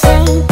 sun